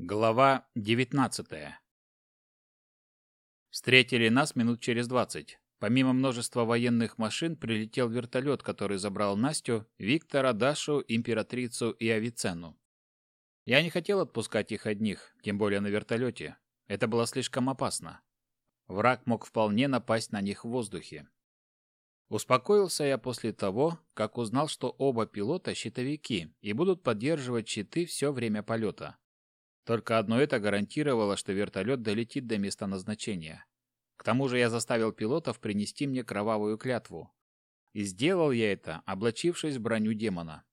Глава 19 Встретили нас минут через двадцать. Помимо множества военных машин прилетел вертолет, который забрал Настю, Виктора, Дашу, императрицу и Авиценну. Я не хотел отпускать их одних, тем более на вертолете. Это было слишком опасно. Враг мог вполне напасть на них в воздухе. Успокоился я после того, как узнал, что оба пилота щитовики и будут поддерживать щиты все время полета. Только одно это гарантировало, что вертолет долетит до места назначения. К тому же я заставил пилотов принести мне кровавую клятву. И сделал я это, облачившись в броню демона.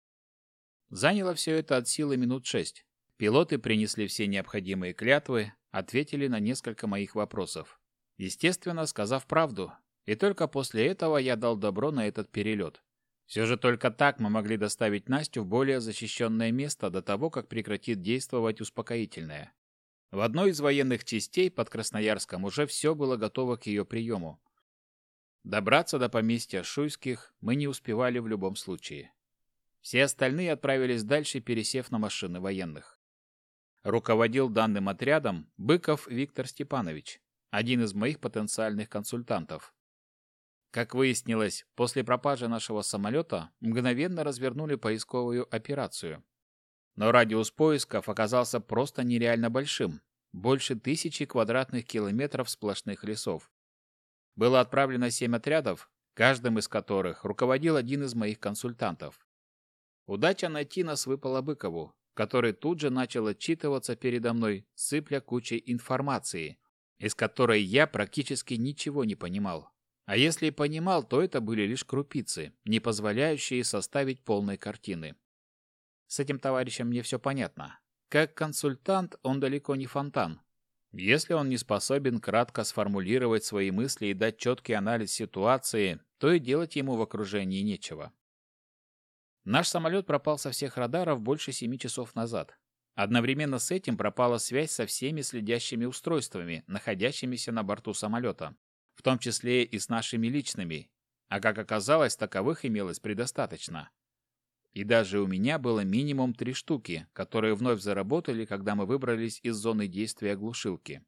Заняло все это от силы минут шесть. Пилоты принесли все необходимые клятвы, ответили на несколько моих вопросов. Естественно, сказав правду. И только после этого я дал добро на этот перелет. Все же только так мы могли доставить Настю в более защищенное место до того, как прекратит действовать успокоительное. В одной из военных частей под Красноярском уже все было готово к ее приему. Добраться до поместья Шуйских мы не успевали в любом случае. Все остальные отправились дальше, пересев на машины военных. Руководил данным отрядом Быков Виктор Степанович, один из моих потенциальных консультантов. Как выяснилось, после пропажи нашего самолета мгновенно развернули поисковую операцию. Но радиус поисков оказался просто нереально большим – больше тысячи квадратных километров сплошных лесов. Было отправлено семь отрядов, каждым из которых руководил один из моих консультантов. Удача найти нас выпала Быкову, который тут же начал отчитываться передо мной, сыпля кучей информации, из которой я практически ничего не понимал. А если и понимал, то это были лишь крупицы, не позволяющие составить полной картины. С этим товарищем мне все понятно. Как консультант он далеко не фонтан. Если он не способен кратко сформулировать свои мысли и дать четкий анализ ситуации, то и делать ему в окружении нечего. Наш самолет пропал со всех радаров больше семи часов назад. Одновременно с этим пропала связь со всеми следящими устройствами, находящимися на борту самолета в том числе и с нашими личными, а как оказалось, таковых имелось предостаточно. И даже у меня было минимум три штуки, которые вновь заработали, когда мы выбрались из зоны действия глушилки.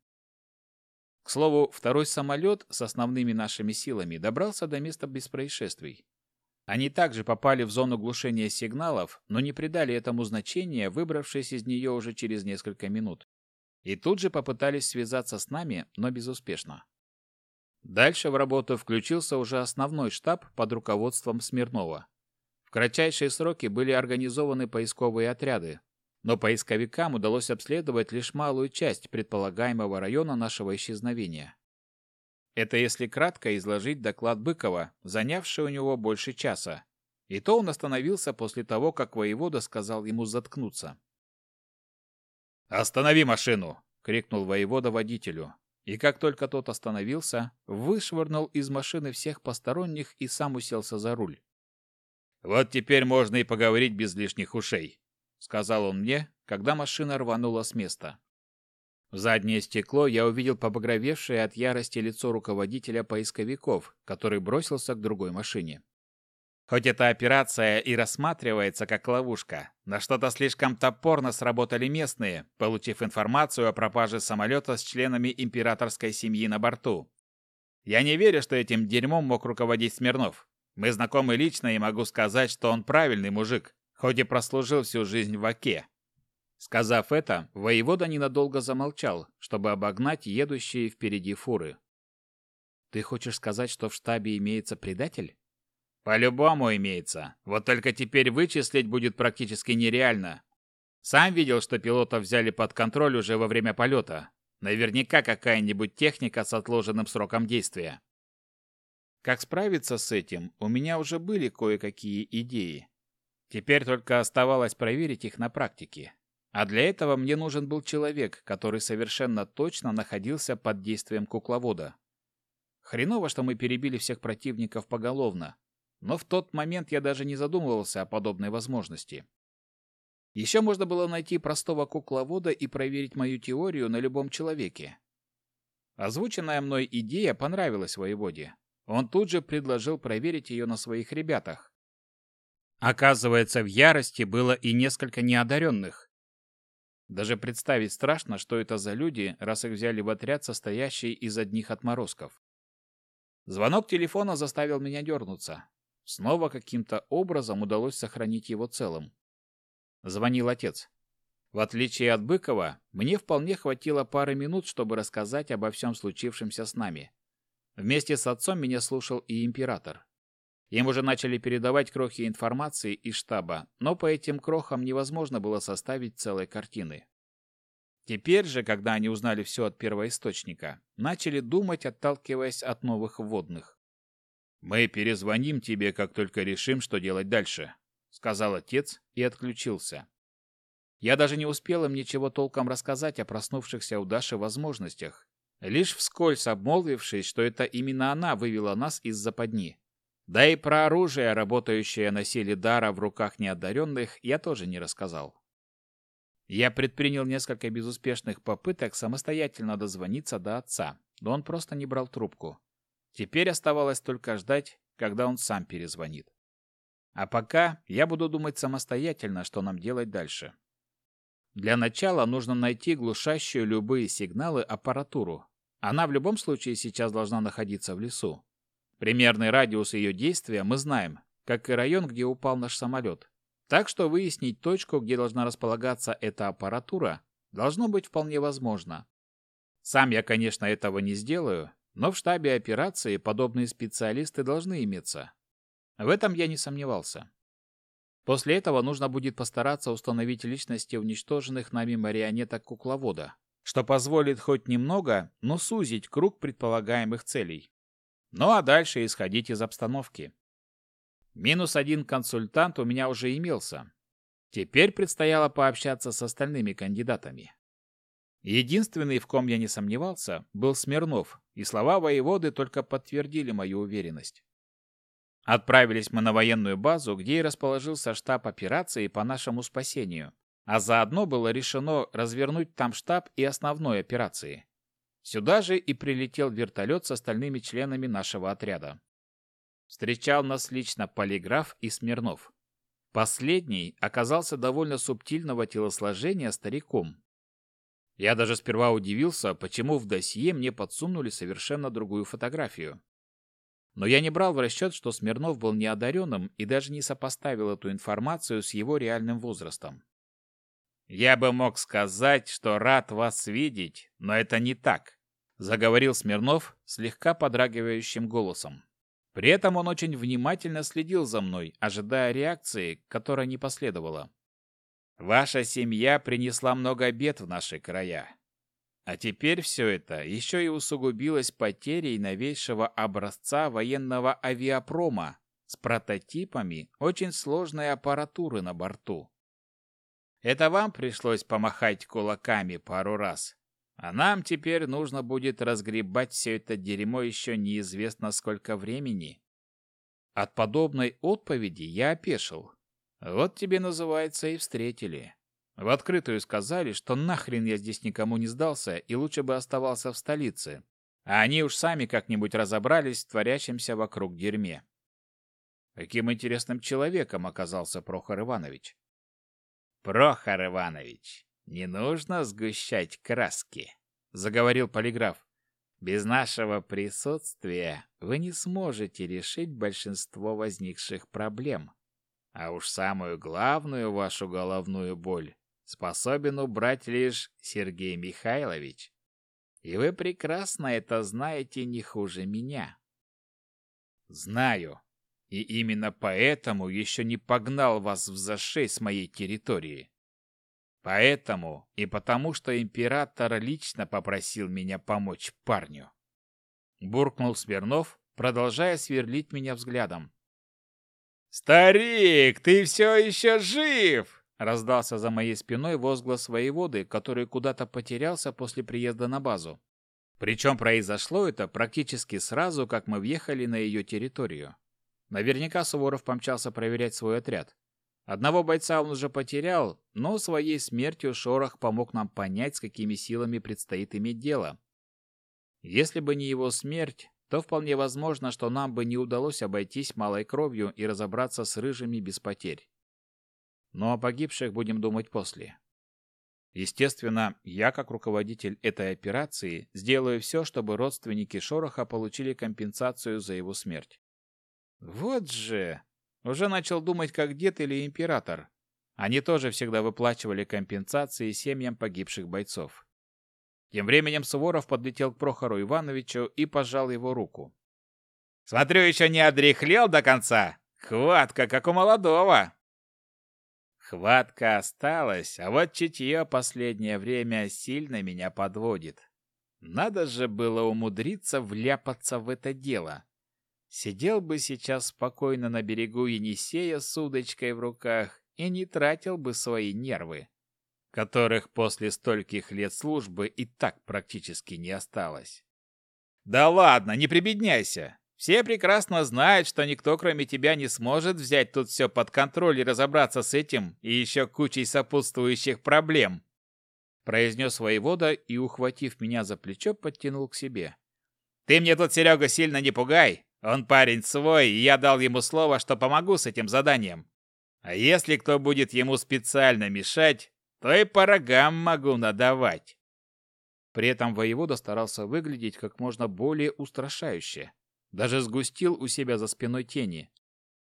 К слову, второй самолет с основными нашими силами добрался до места без происшествий. Они также попали в зону глушения сигналов, но не придали этому значения, выбравшись из нее уже через несколько минут. И тут же попытались связаться с нами, но безуспешно. Дальше в работу включился уже основной штаб под руководством Смирнова. В кратчайшие сроки были организованы поисковые отряды, но поисковикам удалось обследовать лишь малую часть предполагаемого района нашего исчезновения. Это если кратко изложить доклад Быкова, занявший у него больше часа. И то он остановился после того, как воевода сказал ему заткнуться. «Останови машину!» — крикнул воевода водителю и как только тот остановился, вышвырнул из машины всех посторонних и сам уселся за руль. «Вот теперь можно и поговорить без лишних ушей», — сказал он мне, когда машина рванула с места. В заднее стекло я увидел побагровевшее от ярости лицо руководителя поисковиков, который бросился к другой машине. Хоть эта операция и рассматривается как ловушка, на что-то слишком топорно сработали местные, получив информацию о пропаже самолета с членами императорской семьи на борту. Я не верю, что этим дерьмом мог руководить Смирнов. Мы знакомы лично и могу сказать, что он правильный мужик, хоть и прослужил всю жизнь в Оке. Сказав это, воевода ненадолго замолчал, чтобы обогнать едущие впереди фуры. «Ты хочешь сказать, что в штабе имеется предатель?» По-любому имеется. Вот только теперь вычислить будет практически нереально. Сам видел, что пилотов взяли под контроль уже во время полета. Наверняка какая-нибудь техника с отложенным сроком действия. Как справиться с этим, у меня уже были кое-какие идеи. Теперь только оставалось проверить их на практике. А для этого мне нужен был человек, который совершенно точно находился под действием кукловода. Хреново, что мы перебили всех противников поголовно, но в тот момент я даже не задумывался о подобной возможности. Еще можно было найти простого кукловода и проверить мою теорию на любом человеке. Озвученная мной идея понравилась воеводе. Он тут же предложил проверить ее на своих ребятах. Оказывается, в ярости было и несколько неодаренных. Даже представить страшно, что это за люди, раз их взяли в отряд, состоящий из одних отморозков. Звонок телефона заставил меня дернуться. Снова каким-то образом удалось сохранить его целым. Звонил отец. В отличие от Быкова, мне вполне хватило пары минут, чтобы рассказать обо всем случившемся с нами. Вместе с отцом меня слушал и император. Им уже начали передавать крохи информации из штаба, но по этим крохам невозможно было составить целой картины. Теперь же, когда они узнали все от первоисточника, начали думать, отталкиваясь от новых вводных. «Мы перезвоним тебе, как только решим, что делать дальше», — сказал отец и отключился. Я даже не успел им ничего толком рассказать о проснувшихся у Даши возможностях, лишь вскользь обмолвившись, что это именно она вывела нас из западни. Да и про оружие, работающее на силе дара в руках неодаренных, я тоже не рассказал. Я предпринял несколько безуспешных попыток самостоятельно дозвониться до отца, но он просто не брал трубку. Теперь оставалось только ждать, когда он сам перезвонит. А пока я буду думать самостоятельно, что нам делать дальше. Для начала нужно найти глушащую любые сигналы аппаратуру. Она в любом случае сейчас должна находиться в лесу. Примерный радиус ее действия мы знаем, как и район, где упал наш самолет. Так что выяснить точку, где должна располагаться эта аппаратура, должно быть вполне возможно. Сам я, конечно, этого не сделаю, но в штабе операции подобные специалисты должны иметься. В этом я не сомневался. После этого нужно будет постараться установить личности уничтоженных нами марионеток кукловода, что позволит хоть немного, но сузить круг предполагаемых целей. Ну а дальше исходить из обстановки. Минус один консультант у меня уже имелся. Теперь предстояло пообщаться с остальными кандидатами. Единственный, в ком я не сомневался, был Смирнов, и слова воеводы только подтвердили мою уверенность. Отправились мы на военную базу, где и расположился штаб операции по нашему спасению, а заодно было решено развернуть там штаб и основной операции. Сюда же и прилетел вертолет с остальными членами нашего отряда. Встречал нас лично полиграф и Смирнов. Последний оказался довольно субтильного телосложения стариком. Я даже сперва удивился, почему в досье мне подсунули совершенно другую фотографию. Но я не брал в расчет, что Смирнов был неодаренным и даже не сопоставил эту информацию с его реальным возрастом. «Я бы мог сказать, что рад вас видеть, но это не так заговорил Смирнов слегка подрагивающим голосом. При этом он очень внимательно следил за мной, ожидая реакции, которая не последовала. Ваша семья принесла много бед в наши края. А теперь все это еще и усугубилось потерей новейшего образца военного авиапрома с прототипами очень сложной аппаратуры на борту. Это вам пришлось помахать кулаками пару раз, а нам теперь нужно будет разгребать все это дерьмо еще неизвестно сколько времени. От подобной отповеди я опешил. Вот тебе называется и встретили. В открытую сказали, что нахрен я здесь никому не сдался и лучше бы оставался в столице. А они уж сами как-нибудь разобрались в творящемся вокруг дерьме. Каким интересным человеком оказался Прохор Иванович. Прохор Иванович, «Не нужно сгущать краски», — заговорил полиграф. «Без нашего присутствия вы не сможете решить большинство возникших проблем. А уж самую главную вашу головную боль способен убрать лишь Сергей Михайлович. И вы прекрасно это знаете не хуже меня». «Знаю», и именно поэтому еще не погнал вас в зашей с моей территории. Поэтому и потому, что император лично попросил меня помочь парню. Буркнул Смирнов, продолжая сверлить меня взглядом. «Старик, ты все еще жив!» Раздался за моей спиной возглас воеводы, который куда-то потерялся после приезда на базу. Причем произошло это практически сразу, как мы въехали на ее территорию. Наверняка Суворов помчался проверять свой отряд. Одного бойца он уже потерял, но своей смертью Шорох помог нам понять, с какими силами предстоит иметь дело. Если бы не его смерть, то вполне возможно, что нам бы не удалось обойтись малой кровью и разобраться с рыжими без потерь. Но о погибших будем думать после. Естественно, я, как руководитель этой операции, сделаю все, чтобы родственники Шороха получили компенсацию за его смерть. Вот же! Уже начал думать, как дед или император. Они тоже всегда выплачивали компенсации семьям погибших бойцов. Тем временем Суворов подлетел к Прохору Ивановичу и пожал его руку. «Смотрю, еще не одряхлел до конца. Хватка, как у молодого!» Хватка осталась, а вот чутье последнее время сильно меня подводит. Надо же было умудриться вляпаться в это дело. Сидел бы сейчас спокойно на берегу Енисея с удочкой в руках и не тратил бы свои нервы, которых после стольких лет службы и так практически не осталось. «Да ладно, не прибедняйся! Все прекрасно знают, что никто, кроме тебя, не сможет взять тут все под контроль и разобраться с этим и еще кучей сопутствующих проблем. Произнес воевода и, ухватив меня за плечо, подтянул к себе. Ты мне тут, Серега, сильно не пугай. Он парень свой, и я дал ему слово, что помогу с этим заданием. А если кто будет ему специально мешать, то и по рогам могу надавать. При этом воевода старался выглядеть как можно более устрашающе. Даже сгустил у себя за спиной тени.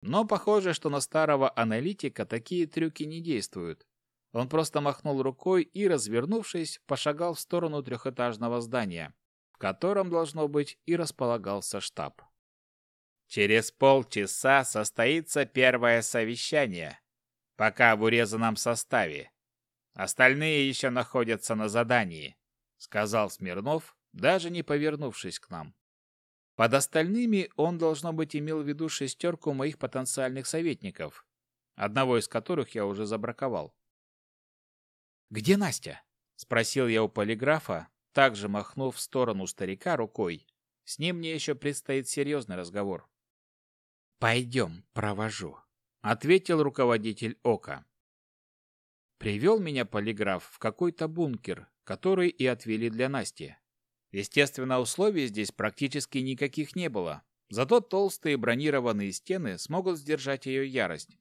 Но похоже, что на старого аналитика такие трюки не действуют. Он просто махнул рукой и, развернувшись, пошагал в сторону трехэтажного здания, в котором, должно быть, и располагался штаб. Через полчаса состоится первое совещание, пока в урезанном составе. Остальные еще находятся на задании, сказал Смирнов, даже не повернувшись к нам. Под остальными он, должно быть, имел в виду шестерку моих потенциальных советников, одного из которых я уже забраковал. «Где Настя?» — спросил я у полиграфа, также махнув в сторону старика рукой. С ним мне еще предстоит серьезный разговор. «Пойдем, провожу», — ответил руководитель Ока. Привел меня полиграф в какой-то бункер, который и отвели для Насти. Естественно, условий здесь практически никаких не было, зато толстые бронированные стены смогут сдержать ее ярость.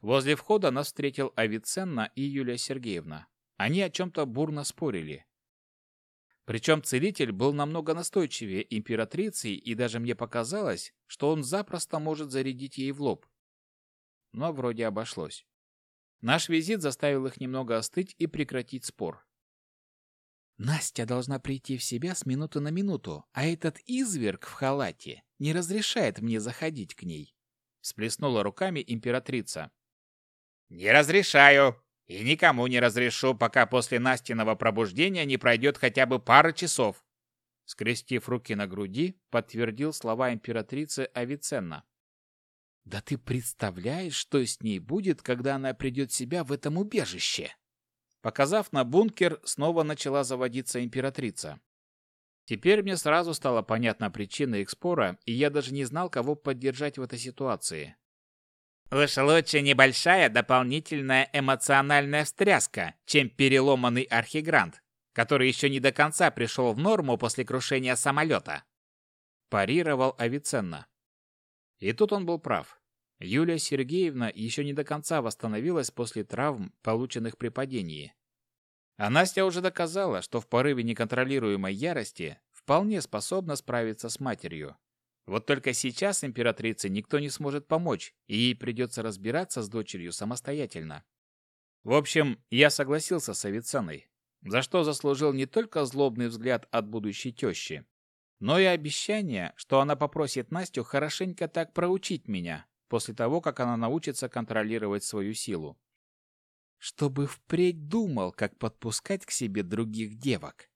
Возле входа нас встретил Авиценна и Юлия Сергеевна. Они о чем-то бурно спорили. Причем целитель был намного настойчивее императрицы, и даже мне показалось, что он запросто может зарядить ей в лоб. Но вроде обошлось. Наш визит заставил их немного остыть и прекратить спор. Настя должна прийти в себя с минуты на минуту, а этот изверг в халате не разрешает мне заходить к ней. Всплеснула руками императрица. «Не разрешаю и никому не разрешу, пока после Настиного пробуждения не пройдет хотя бы пара часов», скрестив руки на груди, подтвердил слова императрицы Авиценна. «Да ты представляешь, что с ней будет, когда она придет в себя в этом убежище?» Показав на бункер, снова начала заводиться императрица. Теперь мне сразу стала понятна причина их спора, и я даже не знал, кого поддержать в этой ситуации. Уж лучше небольшая дополнительная эмоциональная встряска, чем переломанный архигрант, который еще не до конца пришел в норму после крушения самолета. Парировал Авиценна. И тут он был прав. Юлия Сергеевна еще не до конца восстановилась после травм, полученных при падении. А Настя уже доказала, что в порыве неконтролируемой ярости вполне способна справиться с матерью. Вот только сейчас императрице никто не сможет помочь, и ей придется разбираться с дочерью самостоятельно. В общем, я согласился с Авиценной, за что заслужил не только злобный взгляд от будущей тещи, но и обещание, что она попросит Настю хорошенько так проучить меня, после того, как она научится контролировать свою силу. Чтобы впредь думал, как подпускать к себе других девок.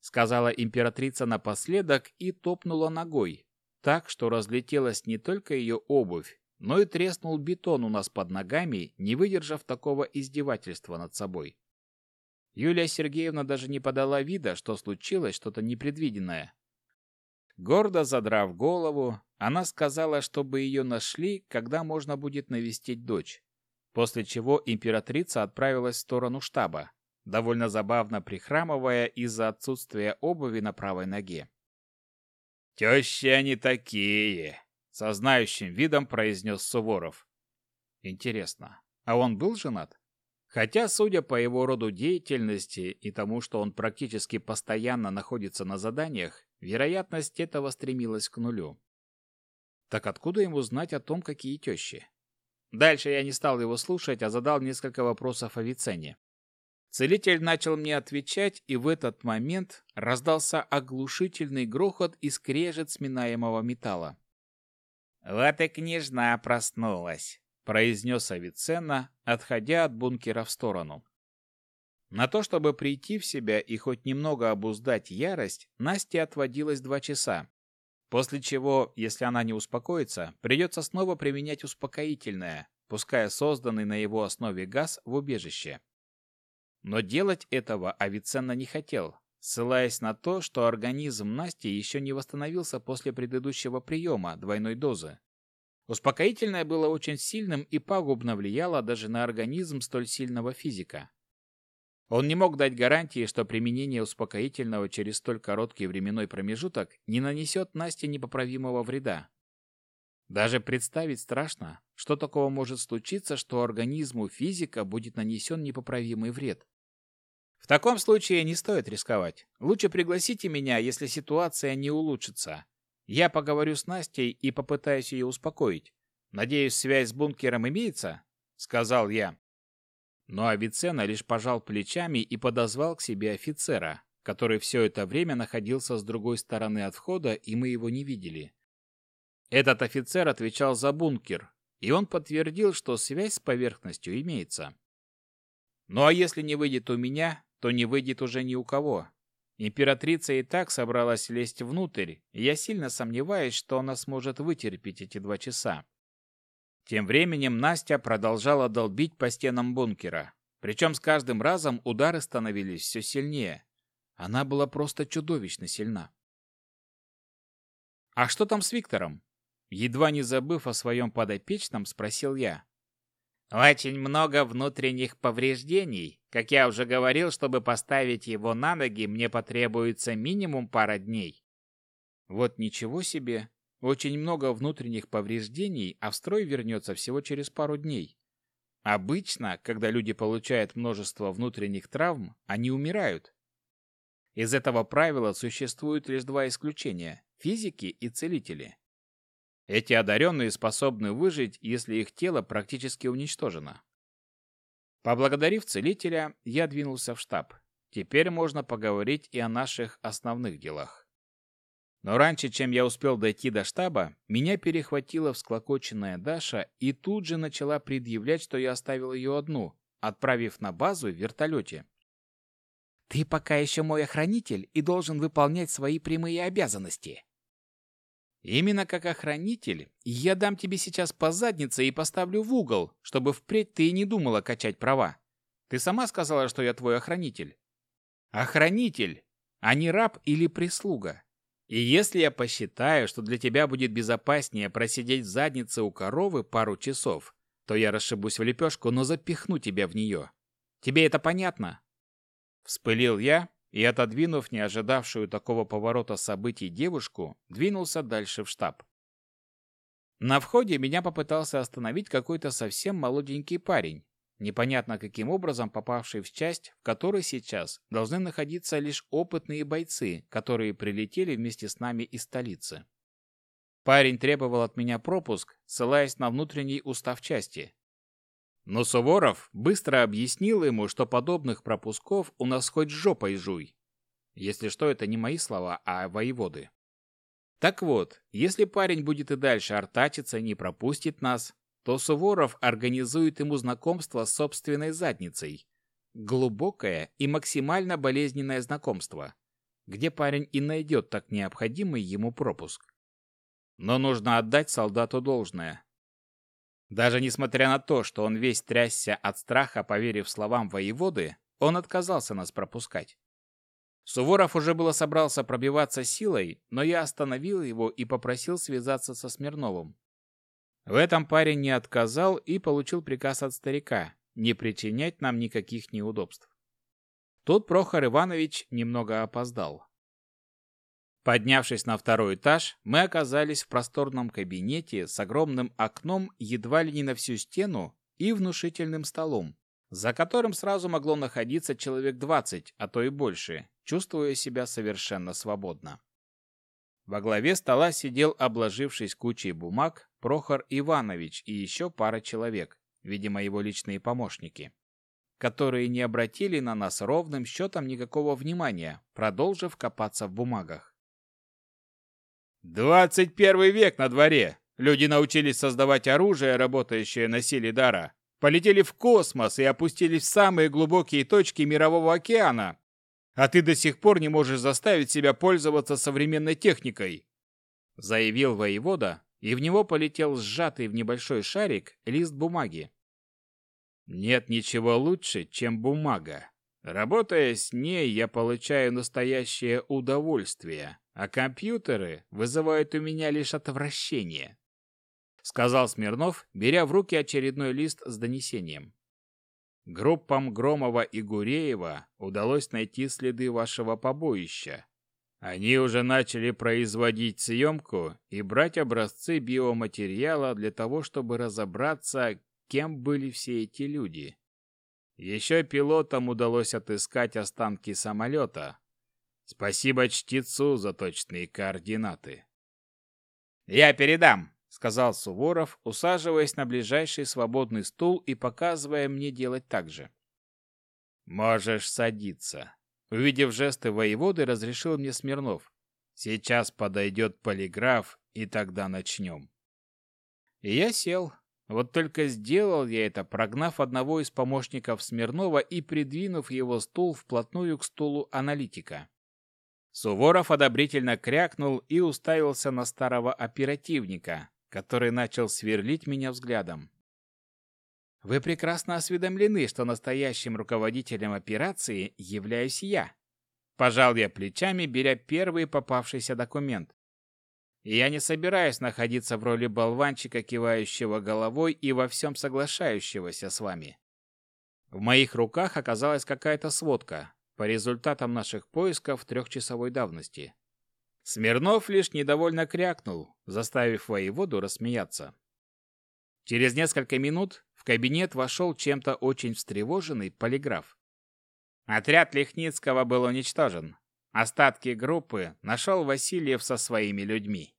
Сказала императрица напоследок и топнула ногой, так, что разлетелась не только ее обувь, но и треснул бетон у нас под ногами, не выдержав такого издевательства над собой. Юлия Сергеевна даже не подала вида, что случилось что-то непредвиденное. Гордо задрав голову, она сказала, чтобы ее нашли, когда можно будет навестить дочь. После чего императрица отправилась в сторону штаба, довольно забавно прихрамывая из-за отсутствия обуви на правой ноге. «Тещи они такие!» — со знающим видом произнес Суворов. «Интересно, а он был женат?» Хотя, судя по его роду деятельности и тому, что он практически постоянно находится на заданиях, вероятность этого стремилась к нулю. Так откуда ему знать о том, какие тещи? Дальше я не стал его слушать, а задал несколько вопросов о Вицене. Целитель начал мне отвечать, и в этот момент раздался оглушительный грохот и скрежет сминаемого металла. «Вот и княжна проснулась», — произнес Авиценна, отходя от бункера в сторону. На то, чтобы прийти в себя и хоть немного обуздать ярость, Насте отводилось два часа. После чего, если она не успокоится, придется снова применять успокоительное, пуская созданный на его основе газ в убежище. Но делать этого Авиценна не хотел, ссылаясь на то, что организм Насти еще не восстановился после предыдущего приема двойной дозы. Успокоительное было очень сильным и пагубно влияло даже на организм столь сильного физика. Он не мог дать гарантии, что применение успокоительного через столь короткий временной промежуток не нанесет Насте непоправимого вреда. Даже представить страшно, что такого может случиться, что организму физика будет нанесен непоправимый вред. В таком случае не стоит рисковать. Лучше пригласите меня, если ситуация не улучшится. Я поговорю с Настей и попытаюсь ее успокоить. Надеюсь, связь с бункером имеется, сказал я. Но Авиценна лишь пожал плечами и подозвал к себе офицера, который все это время находился с другой стороны от входа, и мы его не видели. Этот офицер отвечал за бункер, и он подтвердил, что связь с поверхностью имеется. Ну а если не выйдет у меня, то не выйдет уже ни у кого. Императрица и так собралась лезть внутрь, и я сильно сомневаюсь, что она сможет вытерпеть эти два часа. Тем временем Настя продолжала долбить по стенам бункера. Причем с каждым разом удары становились все сильнее. Она была просто чудовищно сильна. «А что там с Виктором?» Едва не забыв о своем подопечном, спросил я. «Очень много внутренних повреждений. Как я уже говорил, чтобы поставить его на ноги, мне потребуется минимум пара дней». Вот ничего себе. Очень много внутренних повреждений, а в строй вернется всего через пару дней. Обычно, когда люди получают множество внутренних травм, они умирают. Из этого правила существуют лишь два исключения – физики и целители. Эти одаренные способны выжить, если их тело практически уничтожено. Поблагодарив целителя, я двинулся в штаб. Теперь можно поговорить и о наших основных делах. Но раньше, чем я успел дойти до штаба, меня перехватила всклокоченная Даша и тут же начала предъявлять, что я оставил ее одну, отправив на базу в вертолете. «Ты пока еще мой охранитель и должен выполнять свои прямые обязанности». «Именно как охранитель, я дам тебе сейчас по заднице и поставлю в угол, чтобы впредь ты и не думала качать права. Ты сама сказала, что я твой охранитель». «Охранитель, а не раб или прислуга». И если я посчитаю, что для тебя будет безопаснее просидеть в заднице у коровы пару часов, то я расшибусь в лепешку, но запихну тебя в нее. Тебе это понятно?» Вспылил я и, отодвинув не ожидавшую такого поворота событий девушку, двинулся дальше в штаб. На входе меня попытался остановить какой-то совсем молоденький парень, непонятно каким образом попавший в часть, в которой сейчас должны находиться лишь опытные бойцы, которые прилетели вместе с нами из столицы. Парень требовал от меня пропуск, ссылаясь на внутренний устав части. Но Суворов быстро объяснил ему, что подобных пропусков у нас хоть жопой жуй. Если что, это не мои слова, а воеводы. Так вот, если парень будет и дальше артачиться и не пропустит нас, то Суворов организует ему знакомство с собственной задницей. Глубокое и максимально болезненное знакомство, где парень и найдет так необходимый ему пропуск. Но нужно отдать солдату должное. Даже несмотря на то, что он весь трясся от страха, поверив словам воеводы, он отказался нас пропускать. Суворов уже было собрался пробиваться силой, но я остановил его и попросил связаться со Смирновым. В этом парень не отказал и получил приказ от старика не причинять нам никаких неудобств. Тут Прохор Иванович немного опоздал. Поднявшись на второй этаж, мы оказались в просторном кабинете с огромным окном едва ли не на всю стену и внушительным столом, за которым сразу могло находиться человек 20, а то и больше, чувствуя себя совершенно свободно. Во главе стола сидел, обложившись кучей бумаг, Прохор Иванович и еще пара человек, видимо, его личные помощники, которые не обратили на нас ровным счетом никакого внимания, продолжив копаться в бумагах. «Двадцать первый век на дворе! Люди научились создавать оружие, работающее на силе дара, полетели в космос и опустились в самые глубокие точки мирового океана, а ты до сих пор не можешь заставить себя пользоваться современной техникой», заявил воевода, и в него полетел сжатый в небольшой шарик лист бумаги. «Нет ничего лучше, чем бумага. Работая с ней, я получаю настоящее удовольствие, а компьютеры вызывают у меня лишь отвращение», сказал Смирнов, беря в руки очередной лист с донесением. Группам Громова и Гуреева удалось найти следы вашего побоища. Они уже начали производить съемку и брать образцы биоматериала для того, чтобы разобраться, кем были все эти люди. Еще пилотам удалось отыскать останки самолета. Спасибо чтецу за точные координаты. «Я передам», — сказал Суворов, усаживаясь на ближайший свободный стул и показывая мне делать так же. «Можешь садиться». Увидев жесты воеводы, разрешил мне Смирнов. «Сейчас подойдет полиграф, и тогда начнем». И я сел. Вот только сделал я это, прогнав одного из помощников Смирнова и придвинув его стул вплотную к стулу аналитика. Суворов одобрительно крякнул и уставился на старого оперативника, который начал сверлить меня взглядом. Вы прекрасно осведомлены, что настоящим руководителем операции являюсь я. Пожал я плечами, беря первый попавшийся документ. Я не собираюсь находиться в роли болванчика, кивающего головой и во всем соглашающегося с вами. В моих руках оказалась какая-то сводка по результатам наших поисков трехчасовой давности. Смирнов лишь недовольно крякнул, заставив воеводу рассмеяться. Через несколько минут кабинет вошел чем-то очень встревоженный полиграф. Отряд Лихницкого был уничтожен. Остатки группы нашел Васильев со своими людьми.